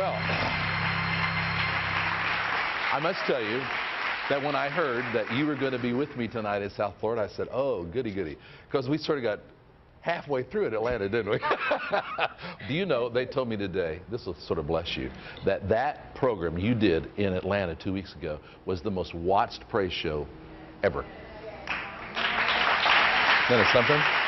Well, I must tell you that when I heard that you were going to be with me tonight in South Florida, I said, oh, goody, goody. Because we sort of got halfway through at Atlanta, didn't we? Do you know, they told me today, this will sort of bless you, that that program you did in Atlanta two weeks ago was the most watched praise show ever. Isn't it something?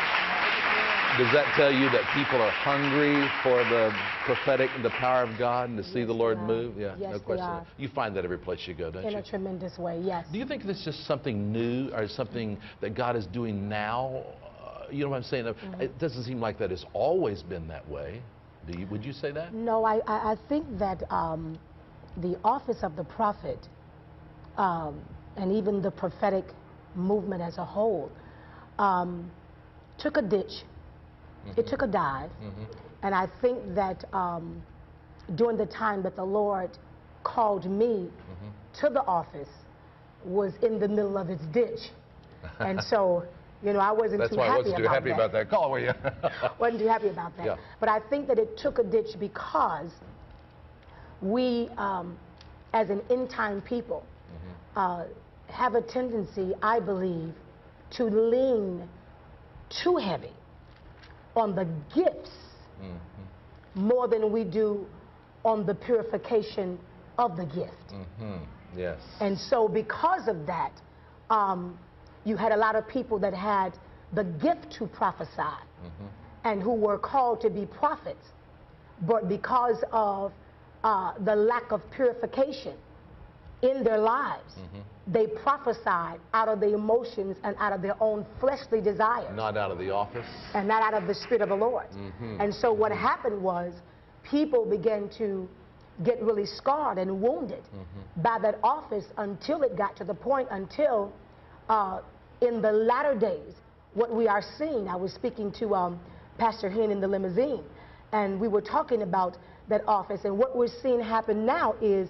Does that tell you that people are hungry for the prophetic, the power of God, and to see the Lord move? Yeah, Yes, no question. You find that every place you go, don't in you? a tremendous way, yes. Do you think this is just something new or something that God is doing now? Uh, you know what I'm saying? Mm-hmm. It doesn't seem like that has always been that way. Do you, would you say that? No, I, I I think that um, the office of the prophet um, and even the prophetic movement as a whole um, took a ditch, it took a dive, and I think that um, during the time that the Lord called me to the office was in the middle of its ditch. and so, you know, I wasn't That's too why I happy wasn't too about happy that. about that call, were you? wasn't too happy about that. Yeah. But I think that it took a ditch because we, um, as an end time people, uh, have a tendency, I believe, to lean too heavy on the gifts more than we do on the purification of the gift. yes. And so, because of that, um, you had a lot of people that had the gift to prophesy and who were called to be prophets, but because of uh, the lack of purification in their lives, they prophesied out of the emotions and out of their own fleshly desires. Not out of the office. and not out of the Spirit of the Lord. And so what happened was people began to get really scarred and wounded by that office until it got to the point until uh, in the latter days, what we are seeing, I was speaking to um, Pastor Hen in the limousine, and we were talking about that office, and what we're seeing happen now is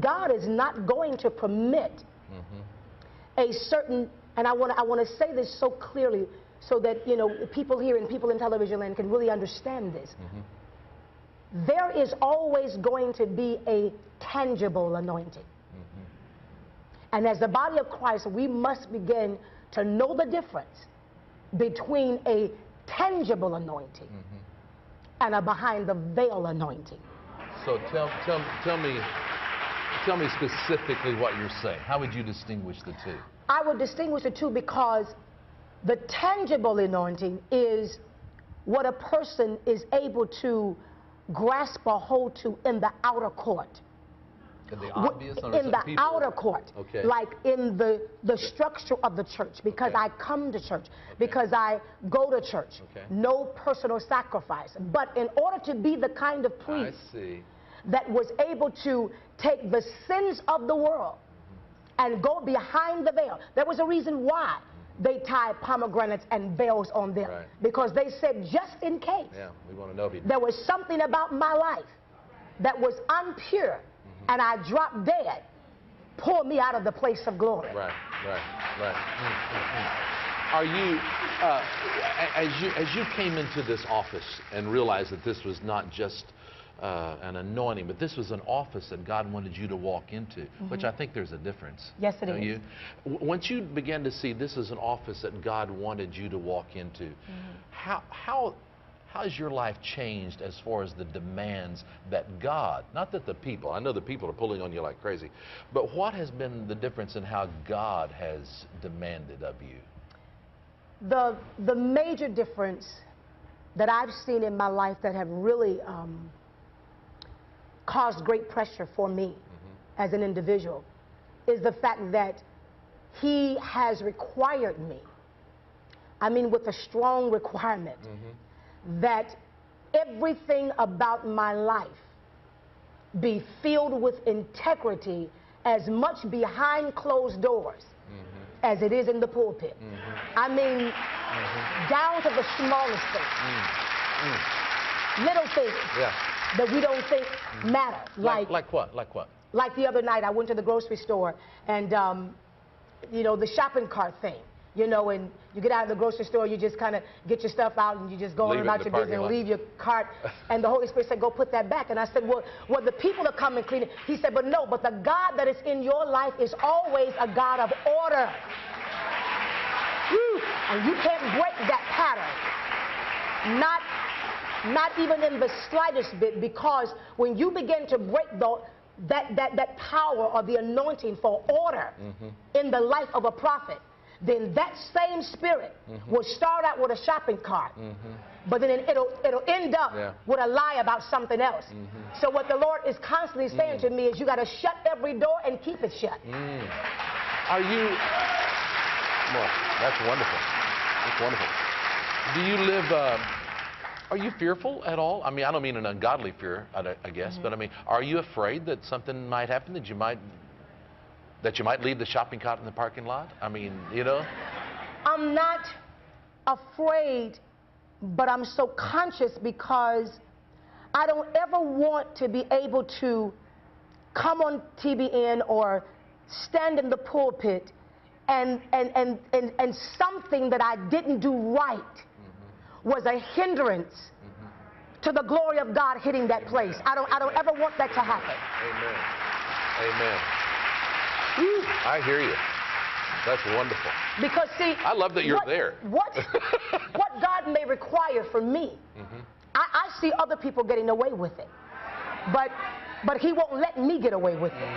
God is not going to permit mm-hmm. a certain, and I want to I want to say this so clearly so that you know people here and people in television land can really understand this. Mm-hmm. There is always going to be a tangible anointing. Mm-hmm. And as the body of Christ, we must begin to know the difference between a tangible anointing and a behind the veil anointing. So tell, tell, tell me, tell me specifically what you're saying. How would you distinguish the two? I would distinguish the two because the tangible anointing is what a person is able to grasp a hold to in the outer court. In the obvious, in the people- outer court, Okay. like in the, the structure of the church, because Okay. I come to church, because I go to church. Okay. No personal sacrifice. But in order to be the kind of I priest see. That was able to take the sins of the world and go behind the veil. There was a reason why they tied pomegranates and veils on them. Right. Because they said, just in case Yeah, we want to know there was something about my life that was impure and I dropped dead, pull me out of the place of glory. Right, right, right. Mm, mm, mm. Are you, uh, as you, as you came into this office and realized that this was not just uh, an anointing, but this was an office that God wanted you to walk into, which I think there's a difference. Mm-hmm. Yes, it is. You? Once you began to see this is an office that God wanted you to walk into, Mm-hmm. how, how, how has your life changed as far as the demands that God, not that the people, I know the people are pulling on you like crazy, but what has been the difference in how God has demanded of you? The, the major difference that I've seen in my life that have really um, caused great pressure for me mm-hmm. as an individual is the fact that he has required me, I mean, with a strong requirement, mm-hmm. that everything about my life be filled with integrity as much behind closed doors mm-hmm. as it is in the pulpit. I mean, down to the smallest things, mm. Mm. little things. Yeah. That we don't think matter. Like, Like, like what? Like what? like the other night, I went to the grocery store and, um, you know, the shopping cart thing. you know, and you get out of the grocery store, you just kind of get your stuff out and you just go on Leave about your business and leave your cart. And the Holy Spirit said, go put that back. And I said, well, well, the people are coming clean it. He said, but no, but the God that is in your life is always a God of order. Whew. And you can't break that pattern. Not not even in the slightest bit, because when you begin to break the, that, that, that power or the anointing for order mm-hmm. in the life of a prophet, then that same spirit mm-hmm. will start out with a shopping cart. Mm-hmm. But then it- it'll, it'll end up Yeah. with a lie about something else. So, what the Lord is constantly saying to mm. me is, you got to shut every door and keep it shut. Mm. Are you? Well, that's wonderful. That's wonderful. Do you live? Uh, are you fearful at all? I mean, I don't mean an ungodly fear, I, I guess, but I mm-hmm. mean, are you afraid that something might happen that you might that you might leave the shopping cart in the parking lot? I mean, you know. I'm not afraid, but I'm so conscious because I don't ever want to be able to come on TBN or stand in the pulpit and, and, and, and, and something that I didn't do right was a hindrance to the glory of God hitting that place. I don't, I don't ever want that to happen. Amen. Amen. I hear you. That's wonderful. Because see, I love that you're what, there. What what God may require from me, Mm-hmm. I, I see other people getting away with it, but but He won't let me get away with it.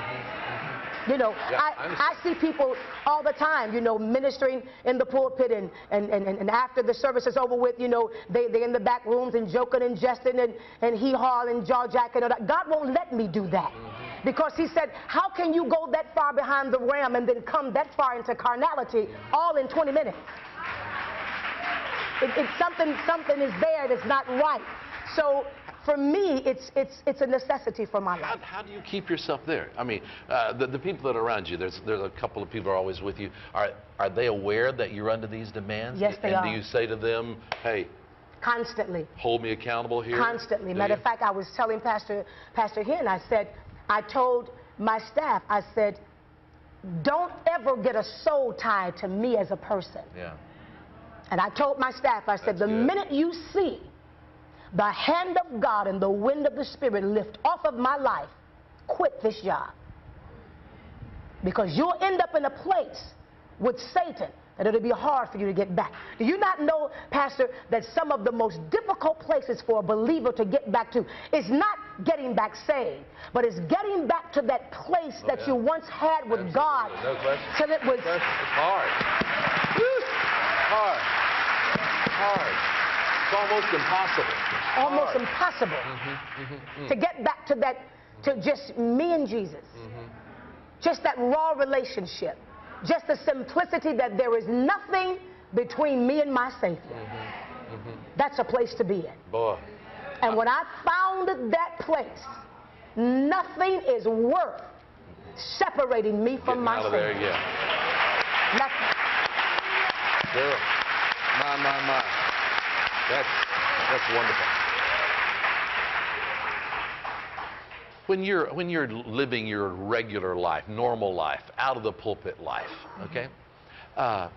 You know. Yeah, I I. I see people all the time, you know, ministering in the pulpit and, and, and, and after the service is over with, you know, they, they're in the back rooms and joking and jesting and, and hee-haw and jaw-jacking. and all that. God won't let me do that. Mm-hmm. Because he said, how can you go that far behind the ram and then come that far into carnality all in 20 minutes? It, it's something, something is there that's not right. So for me, it's, it's, it's a necessity for my life. how do you keep yourself there? I mean, uh, the, the people that are around you, there's, there's a couple of people are always with you. Are, are they aware that you're under these demands? Yes, they and are. do you say to them, hey, Constantly. hold me accountable here? Constantly. Do Matter you? of fact, I was telling Pastor Pastor Hen, I said, I told my staff, I said, don't ever get a soul tied to me as a person. Yeah. And I told my staff, I said, That's the good. minute you see the hand of God and the wind of the Spirit lift off of my life, quit this job. Because you'll end up in a place with Satan that it'll be hard for you to get back. Do you not know, Pastor, that some of the most difficult places for a believer to get back to is not getting back saved, but it's getting back to that place that Oh, yeah. you once had with Absolutely. God No question. till it was It's hard. Hard. Hard. It's almost impossible. almost Hard. impossible mm-hmm, mm-hmm, mm. to get back to that, to just me and Jesus. Mm-hmm. Just that raw relationship. Just the simplicity that there is nothing between me and my Savior. That's a place to be in. Boy. And when I found that place, nothing is worth separating me from Getting my out of there, Savior. yeah. Nothing. Girl. My, my, my. That's, that's wonderful. When you're, when you're living your regular life, normal life, out of the pulpit life, okay? Uh,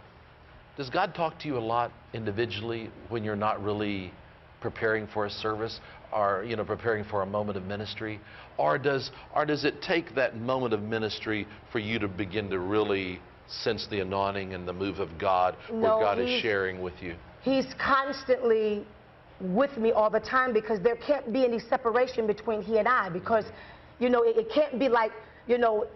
does God talk to you a lot individually when you're not really preparing for a service or you know preparing for a moment of ministry or does or does it take that moment of ministry for you to begin to really sense the anointing and the move of God where No, God is sharing with you. He's constantly with me all the time because there can't be any separation between he and I because, you know, it, it can't be like, you know,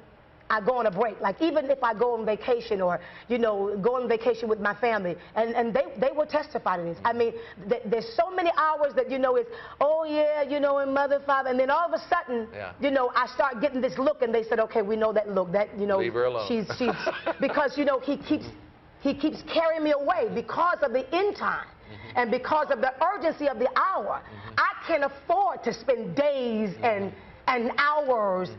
I go on a break. Like even if I go on vacation or, you know, go on vacation with my family, and, and they, they will testify to this. I mean, th- there's so many hours that, you know, it's, oh yeah, you know, and mother, father, and then all of a sudden, Yeah. you know, I start getting this look and they said, okay, we know that look, that, you know, Leave her alone. she's, she's, because, you know, he keeps, he keeps carrying me away because of the end time mm-hmm. and because of the urgency of the hour. Mm-hmm. I can't afford to spend days and, mm-hmm. and hours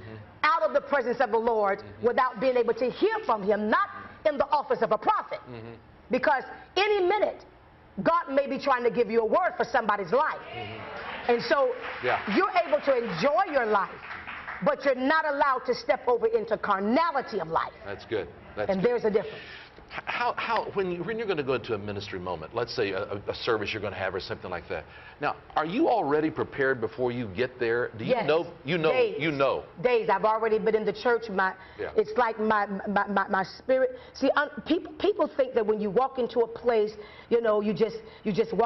out of the presence of the Lord mm-hmm. without being able to hear from him, not in the office of a prophet. Mm-hmm. Because any minute, God may be trying to give you a word for somebody's life. Mm-hmm. And so Yeah. you're able to enjoy your life, but you're not allowed to step over into carnality of life. that's good that's And good. there's a difference. How, how, when, you, when you're going to go into a ministry moment, let's say a, a- service you're going to have or something like that. Now, are you already prepared before you get there? Do you Yes. know? You know. Days. You know. Days. I've already been in the church. My, Yeah. it's like my, my, my, my spirit. See, um, people, people think that when you walk into a place, you know, you just, you just walk